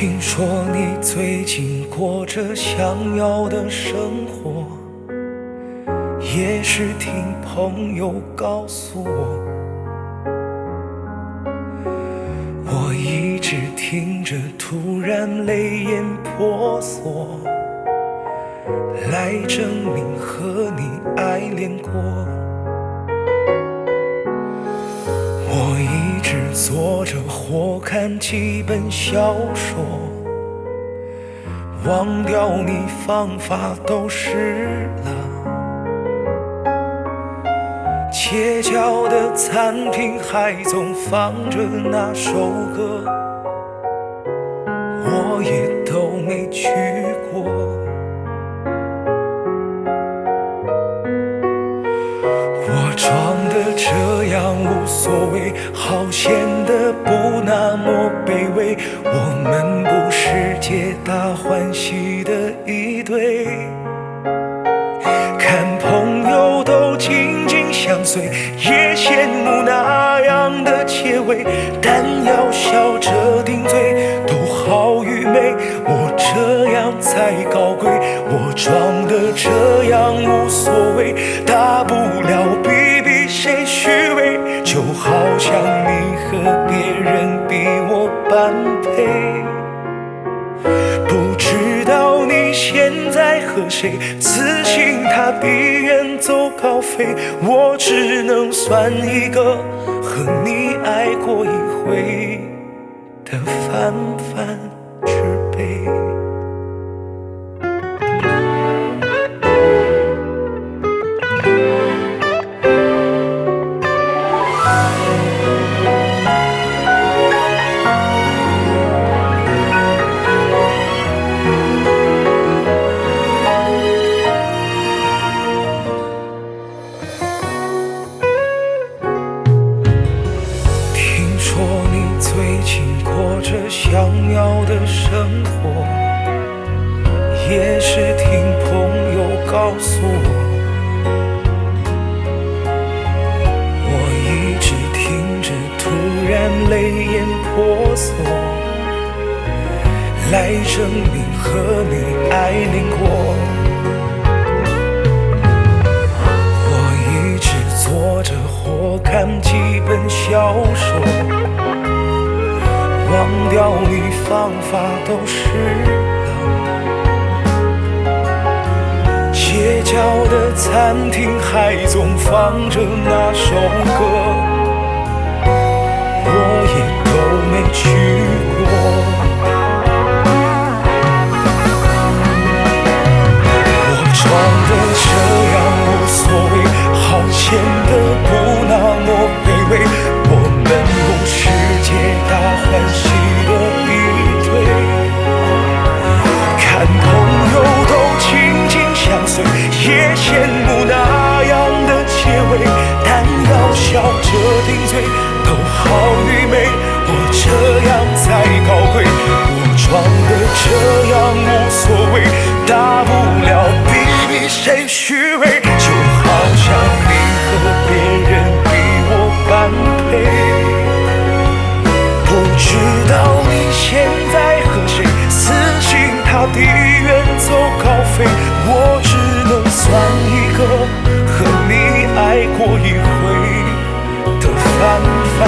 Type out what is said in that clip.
听说你最近过着想要的生活，也是听朋友告诉我。我一直听着，突然泪眼婆娑，来证明和你爱恋过。我一直坐着或看几本小说，忘掉你方法都失了。街角的餐厅还总放着那首歌，我也都没去所谓，好显得不那么卑微。我们不是皆大欢喜的一对，看朋友都紧紧相随，也羡慕那样的结尾。但要笑着顶嘴，都好愚昧。我这样才高贵，我装的这样无所谓，大不了比比谁虚伪。就好像你和别人比我般配，不知道你现在和谁，此心他必远走高飞，我只能算一个和你爱过一回的凡凡想要的生活，也是听朋友告诉我。我一直听着，突然泪眼婆娑，来证明和你爱恋过。忘掉你方法都失了。街角的餐厅还总放着那首歌，我也都没去大不了比比谁虚伪。就好像你和别人比我般配，不知道你现在和谁，死心塌地远走高飞。我只能算一个和你爱过一回的泛泛